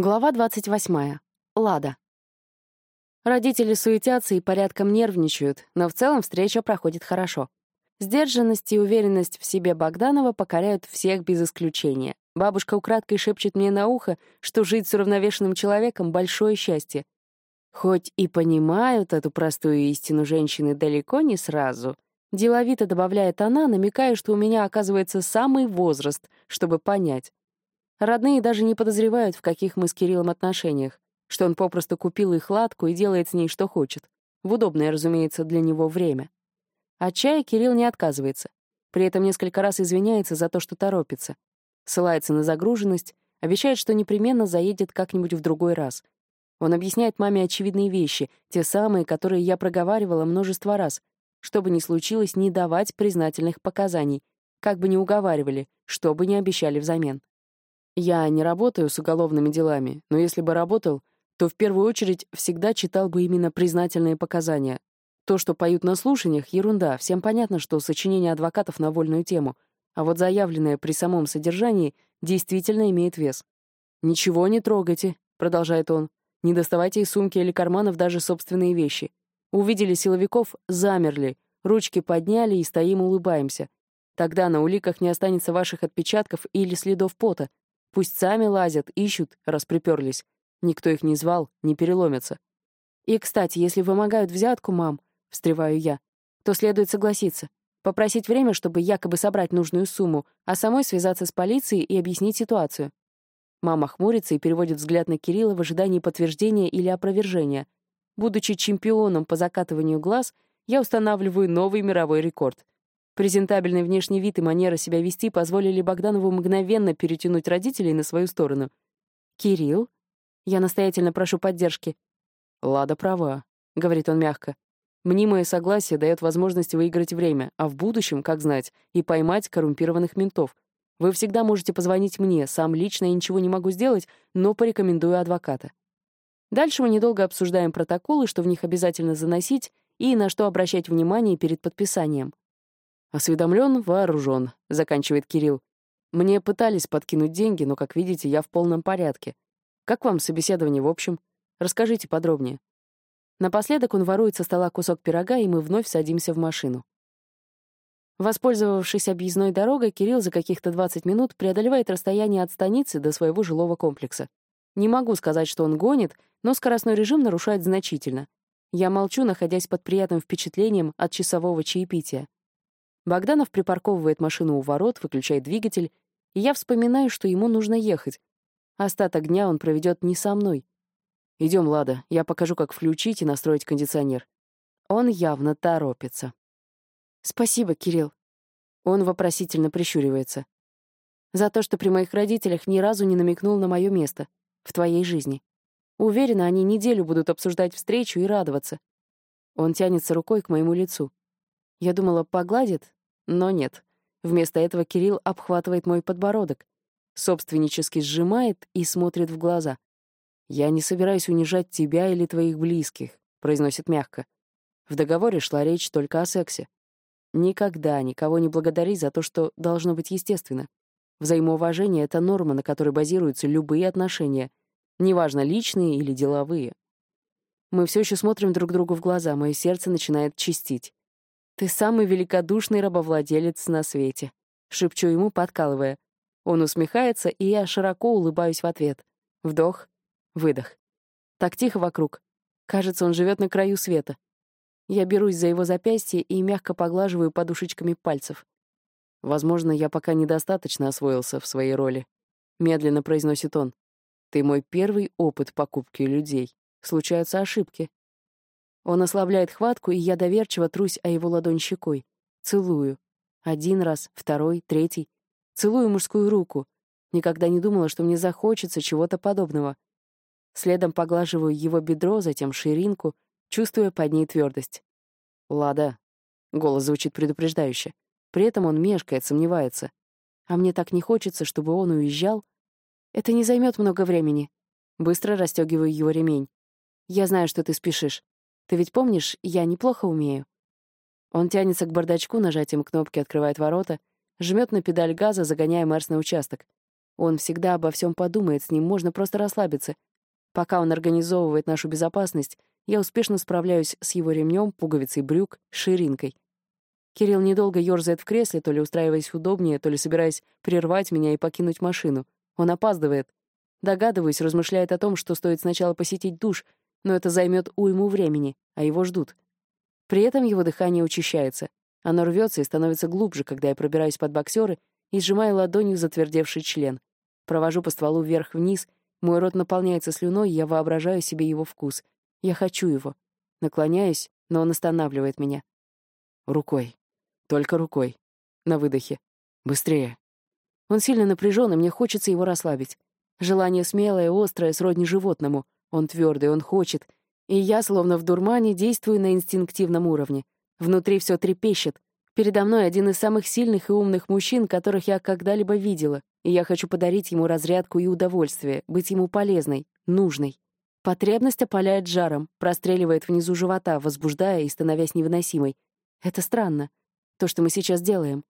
Глава 28. Лада. Родители суетятся и порядком нервничают, но в целом встреча проходит хорошо. Сдержанность и уверенность в себе Богданова покоряют всех без исключения. Бабушка украдкой шепчет мне на ухо, что жить с уравновешенным человеком — большое счастье. Хоть и понимают эту простую истину женщины далеко не сразу, деловито добавляет она, намекая, что у меня оказывается самый возраст, чтобы понять. Родные даже не подозревают, в каких мы с Кириллом отношениях, что он попросту купил их ладку и делает с ней что хочет. В удобное, разумеется, для него время. От чая Кирилл не отказывается. При этом несколько раз извиняется за то, что торопится. Ссылается на загруженность, обещает, что непременно заедет как-нибудь в другой раз. Он объясняет маме очевидные вещи, те самые, которые я проговаривала множество раз. Что бы ни случилось, не давать признательных показаний, как бы ни уговаривали, что бы ни обещали взамен. Я не работаю с уголовными делами, но если бы работал, то в первую очередь всегда читал бы именно признательные показания. То, что поют на слушаниях, — ерунда, всем понятно, что сочинение адвокатов на вольную тему, а вот заявленное при самом содержании действительно имеет вес. «Ничего не трогайте», — продолжает он, — «не доставайте из сумки или карманов даже собственные вещи. Увидели силовиков — замерли, ручки подняли и стоим улыбаемся. Тогда на уликах не останется ваших отпечатков или следов пота, Пусть сами лазят, ищут, раз приперлись. Никто их не звал, не переломятся. И, кстати, если вымогают взятку, мам, — встреваю я, — то следует согласиться. Попросить время, чтобы якобы собрать нужную сумму, а самой связаться с полицией и объяснить ситуацию. Мама хмурится и переводит взгляд на Кирилла в ожидании подтверждения или опровержения. Будучи чемпионом по закатыванию глаз, я устанавливаю новый мировой рекорд — Презентабельный внешний вид и манера себя вести позволили Богданову мгновенно перетянуть родителей на свою сторону. «Кирилл?» Я настоятельно прошу поддержки. «Лада права», — говорит он мягко. «Мнимое согласие дает возможность выиграть время, а в будущем, как знать, и поймать коррумпированных ментов. Вы всегда можете позвонить мне, сам лично я ничего не могу сделать, но порекомендую адвоката». Дальше мы недолго обсуждаем протоколы, что в них обязательно заносить и на что обращать внимание перед подписанием. «Осведомлен, вооружен», — заканчивает Кирилл. «Мне пытались подкинуть деньги, но, как видите, я в полном порядке. Как вам собеседование в общем? Расскажите подробнее». Напоследок он ворует со стола кусок пирога, и мы вновь садимся в машину. Воспользовавшись объездной дорогой, Кирилл за каких-то 20 минут преодолевает расстояние от станицы до своего жилого комплекса. Не могу сказать, что он гонит, но скоростной режим нарушает значительно. Я молчу, находясь под приятным впечатлением от часового чаепития. Богданов припарковывает машину у ворот, выключает двигатель, и я вспоминаю, что ему нужно ехать. Остаток дня он проведет не со мной. Идем, Лада, я покажу, как включить и настроить кондиционер. Он явно торопится. Спасибо, Кирилл. Он вопросительно прищуривается. За то, что при моих родителях ни разу не намекнул на мое место в твоей жизни. Уверена, они неделю будут обсуждать встречу и радоваться. Он тянется рукой к моему лицу. Я думала, погладит, но нет. Вместо этого Кирилл обхватывает мой подбородок, собственнически сжимает и смотрит в глаза. «Я не собираюсь унижать тебя или твоих близких», — произносит мягко. В договоре шла речь только о сексе. Никогда никого не благодари за то, что должно быть естественно. Взаимоуважение — это норма, на которой базируются любые отношения, неважно, личные или деловые. Мы все еще смотрим друг другу в глаза, мое сердце начинает чистить. «Ты самый великодушный рабовладелец на свете», — шепчу ему, подкалывая. Он усмехается, и я широко улыбаюсь в ответ. Вдох, выдох. Так тихо вокруг. Кажется, он живет на краю света. Я берусь за его запястье и мягко поглаживаю подушечками пальцев. «Возможно, я пока недостаточно освоился в своей роли», — медленно произносит он. «Ты мой первый опыт покупки людей. Случаются ошибки. Он ослабляет хватку, и я доверчиво трусь о его ладонь щекой. Целую. Один раз, второй, третий. Целую мужскую руку. Никогда не думала, что мне захочется чего-то подобного. Следом поглаживаю его бедро, затем ширинку, чувствуя под ней твердость. «Лада». Голос звучит предупреждающе. При этом он мешкает, сомневается. А мне так не хочется, чтобы он уезжал. Это не займет много времени. Быстро расстегиваю его ремень. Я знаю, что ты спешишь. Ты ведь помнишь, я неплохо умею». Он тянется к бардачку, нажатием кнопки открывает ворота, жмет на педаль газа, загоняя Мерс на участок. Он всегда обо всем подумает, с ним можно просто расслабиться. Пока он организовывает нашу безопасность, я успешно справляюсь с его ремнем, пуговицей брюк, ширинкой. Кирилл недолго ёрзает в кресле, то ли устраиваясь удобнее, то ли собираясь прервать меня и покинуть машину. Он опаздывает. Догадываюсь, размышляет о том, что стоит сначала посетить душ, но это займет уйму времени, а его ждут. При этом его дыхание учащается. Оно рвется и становится глубже, когда я пробираюсь под боксеры и сжимаю ладонью затвердевший член. Провожу по стволу вверх-вниз, мой рот наполняется слюной, и я воображаю себе его вкус. Я хочу его. Наклоняюсь, но он останавливает меня. Рукой. Только рукой. На выдохе. Быстрее. Он сильно напряжен, и мне хочется его расслабить. Желание смелое, острое, сродни животному. Он твердый, он хочет. И я, словно в дурмане, действую на инстинктивном уровне. Внутри все трепещет. Передо мной один из самых сильных и умных мужчин, которых я когда-либо видела, и я хочу подарить ему разрядку и удовольствие, быть ему полезной, нужной. Потребность опаляет жаром, простреливает внизу живота, возбуждая и становясь невыносимой. Это странно. То, что мы сейчас делаем.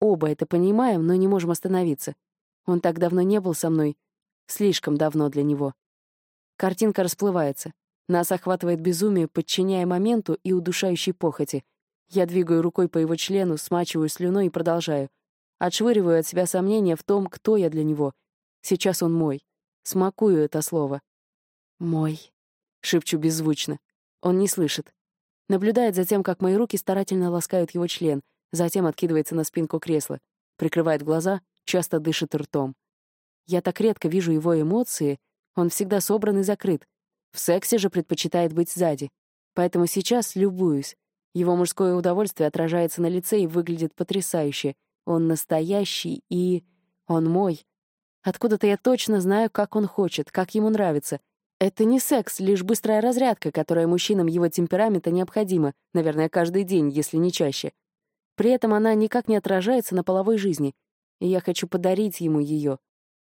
Оба это понимаем, но не можем остановиться. Он так давно не был со мной. Слишком давно для него. Картинка расплывается. Нас охватывает безумие, подчиняя моменту и удушающей похоти. Я двигаю рукой по его члену, смачиваю слюной и продолжаю. Отшвыриваю от себя сомнения в том, кто я для него. Сейчас он мой. Смакую это слово. «Мой», — шепчу беззвучно. Он не слышит. Наблюдает за тем, как мои руки старательно ласкают его член, затем откидывается на спинку кресла, прикрывает глаза, часто дышит ртом. Я так редко вижу его эмоции, он всегда собран и закрыт, в сексе же предпочитает быть сзади. Поэтому сейчас любуюсь. Его мужское удовольствие отражается на лице и выглядит потрясающе. Он настоящий и... он мой. Откуда-то я точно знаю, как он хочет, как ему нравится. Это не секс, лишь быстрая разрядка, которая мужчинам его темперамента необходима, наверное, каждый день, если не чаще. При этом она никак не отражается на половой жизни, и я хочу подарить ему ее.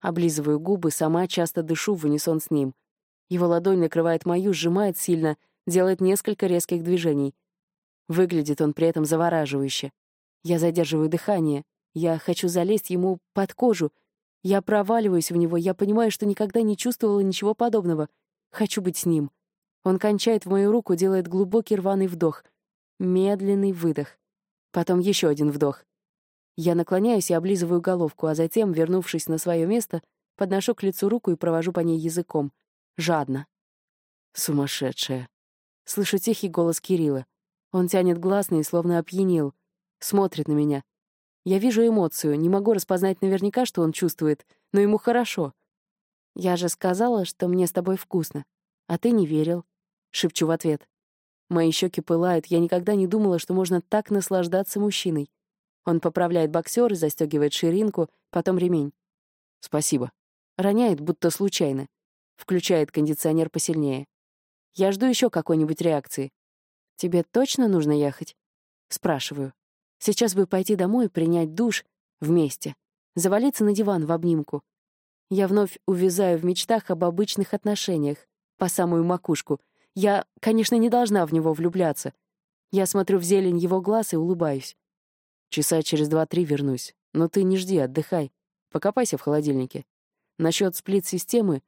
Облизываю губы, сама часто дышу в унисон с ним. Его ладонь накрывает мою, сжимает сильно, делает несколько резких движений. Выглядит он при этом завораживающе. Я задерживаю дыхание. Я хочу залезть ему под кожу. Я проваливаюсь в него. Я понимаю, что никогда не чувствовала ничего подобного. Хочу быть с ним. Он кончает в мою руку, делает глубокий рваный вдох. Медленный выдох. Потом еще один вдох. Я наклоняюсь и облизываю головку, а затем, вернувшись на свое место, подношу к лицу руку и провожу по ней языком. Жадно. Сумасшедшая. Слышу тихий голос Кирилла. Он тянет гласный, словно опьянел. Смотрит на меня. Я вижу эмоцию, не могу распознать наверняка, что он чувствует, но ему хорошо. «Я же сказала, что мне с тобой вкусно. А ты не верил», — шепчу в ответ. Мои щеки пылают, я никогда не думала, что можно так наслаждаться мужчиной. Он поправляет боксер застегивает ширинку, потом ремень. «Спасибо». Роняет, будто случайно. Включает кондиционер посильнее. Я жду еще какой-нибудь реакции. «Тебе точно нужно ехать?» Спрашиваю. Сейчас бы пойти домой, принять душ вместе, завалиться на диван в обнимку. Я вновь увязаю в мечтах об обычных отношениях, по самую макушку. Я, конечно, не должна в него влюбляться. Я смотрю в зелень его глаз и улыбаюсь. Часа через два-три вернусь. Но ты не жди, отдыхай. Покопайся в холодильнике. Насчет сплит-системы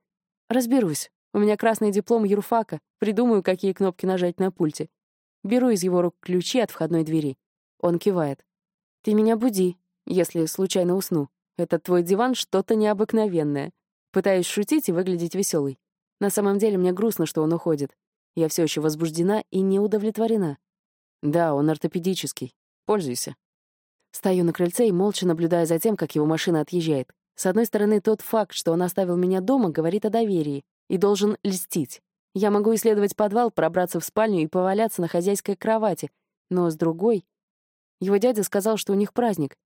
Разберусь. У меня красный диплом юрфака. Придумаю, какие кнопки нажать на пульте. Беру из его рук ключи от входной двери. Он кивает. «Ты меня буди, если случайно усну. Этот твой диван что-то необыкновенное. Пытаюсь шутить и выглядеть веселой. На самом деле мне грустно, что он уходит. Я все еще возбуждена и не удовлетворена. Да, он ортопедический. Пользуйся. Стою на крыльце и молча наблюдаю за тем, как его машина отъезжает. С одной стороны, тот факт, что он оставил меня дома, говорит о доверии и должен льстить. Я могу исследовать подвал, пробраться в спальню и поваляться на хозяйской кровати. Но с другой... Его дядя сказал, что у них праздник.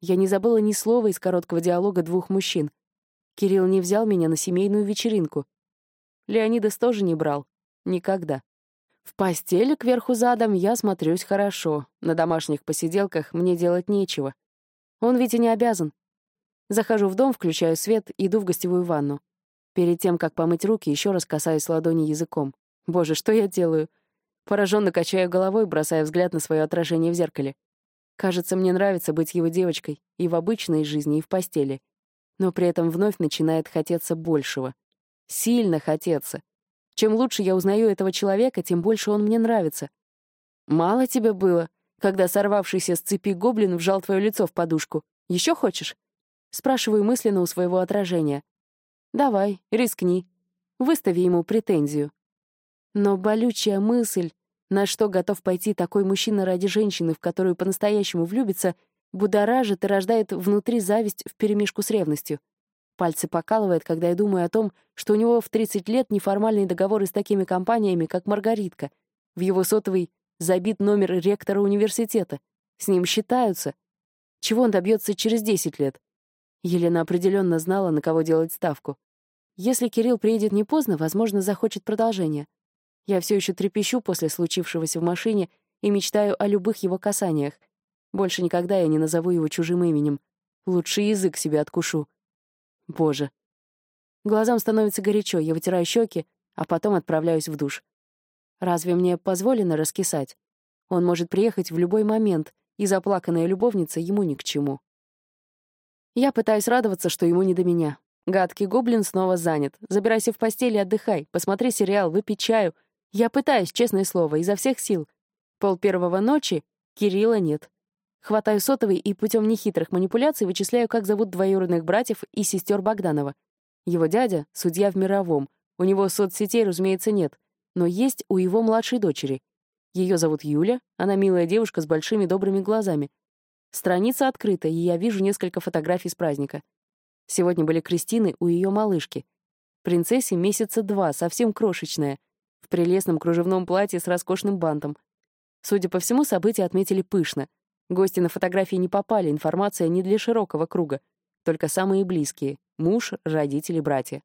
Я не забыла ни слова из короткого диалога двух мужчин. Кирилл не взял меня на семейную вечеринку. Леонидас тоже не брал. Никогда. В постели кверху задом я смотрюсь хорошо. На домашних посиделках мне делать нечего. Он ведь и не обязан. Захожу в дом, включаю свет, иду в гостевую ванну. Перед тем, как помыть руки, еще раз касаюсь ладони языком. Боже, что я делаю? Пораженно качаю головой, бросая взгляд на свое отражение в зеркале. Кажется, мне нравится быть его девочкой и в обычной жизни, и в постели. но при этом вновь начинает хотеться большего. Сильно хотеться. Чем лучше я узнаю этого человека, тем больше он мне нравится. Мало тебе было, когда сорвавшийся с цепи гоблин вжал твое лицо в подушку. Еще хочешь? Спрашиваю мысленно у своего отражения. Давай, рискни. Выстави ему претензию. Но болючая мысль, на что готов пойти такой мужчина ради женщины, в которую по-настоящему влюбится, будоражит и рождает внутри зависть вперемешку с ревностью. Пальцы покалывает, когда я думаю о том, что у него в 30 лет неформальные договоры с такими компаниями, как «Маргаритка». В его сотовый забит номер ректора университета. С ним считаются. Чего он добьется через 10 лет? Елена определенно знала, на кого делать ставку. Если Кирилл приедет не поздно, возможно, захочет продолжения. Я все еще трепещу после случившегося в машине и мечтаю о любых его касаниях. Больше никогда я не назову его чужим именем. Лучше язык себе откушу. Боже. Глазам становится горячо, я вытираю щеки, а потом отправляюсь в душ. Разве мне позволено раскисать? Он может приехать в любой момент, и заплаканная любовница ему ни к чему. Я пытаюсь радоваться, что ему не до меня. Гадкий гоблин снова занят. Забирайся в постель и отдыхай. Посмотри сериал, выпей чаю. Я пытаюсь, честное слово, изо всех сил. Пол первого ночи Кирилла нет. Хватаю сотовый и путем нехитрых манипуляций вычисляю, как зовут двоюродных братьев и сестер Богданова. Его дядя — судья в мировом. У него соцсетей, разумеется, нет. Но есть у его младшей дочери. Ее зовут Юля, она милая девушка с большими добрыми глазами. Страница открыта, и я вижу несколько фотографий с праздника. Сегодня были Кристины у ее малышки. Принцессе месяца два, совсем крошечная, в прелестном кружевном платье с роскошным бантом. Судя по всему, события отметили пышно — Гости на фотографии не попали, информация не для широкого круга, только самые близкие — муж, родители, братья.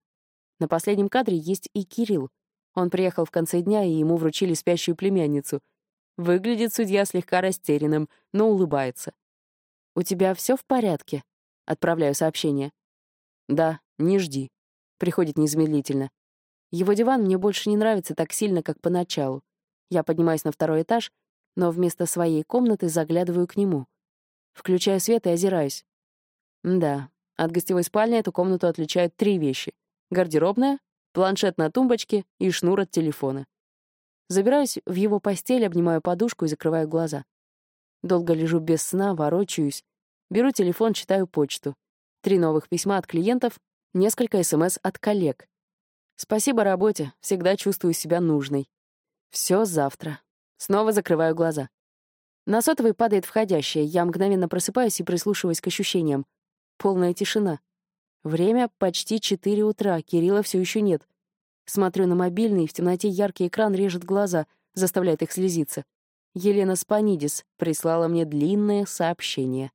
На последнем кадре есть и Кирилл. Он приехал в конце дня, и ему вручили спящую племянницу. Выглядит судья слегка растерянным, но улыбается. «У тебя все в порядке?» — отправляю сообщение. «Да, не жди». Приходит незамедлительно. Его диван мне больше не нравится так сильно, как поначалу. Я поднимаюсь на второй этаж но вместо своей комнаты заглядываю к нему. Включаю свет и озираюсь. Да, от гостевой спальни эту комнату отличают три вещи. Гардеробная, планшет на тумбочке и шнур от телефона. Забираюсь в его постель, обнимаю подушку и закрываю глаза. Долго лежу без сна, ворочаюсь. Беру телефон, читаю почту. Три новых письма от клиентов, несколько СМС от коллег. Спасибо работе, всегда чувствую себя нужной. Все завтра. Снова закрываю глаза. На сотовый падает входящее, я мгновенно просыпаюсь и прислушиваюсь к ощущениям. Полная тишина. Время почти 4 утра, Кирилла все еще нет. Смотрю на мобильный, в темноте яркий экран режет глаза, заставляет их слезиться. Елена Спанидис прислала мне длинное сообщение.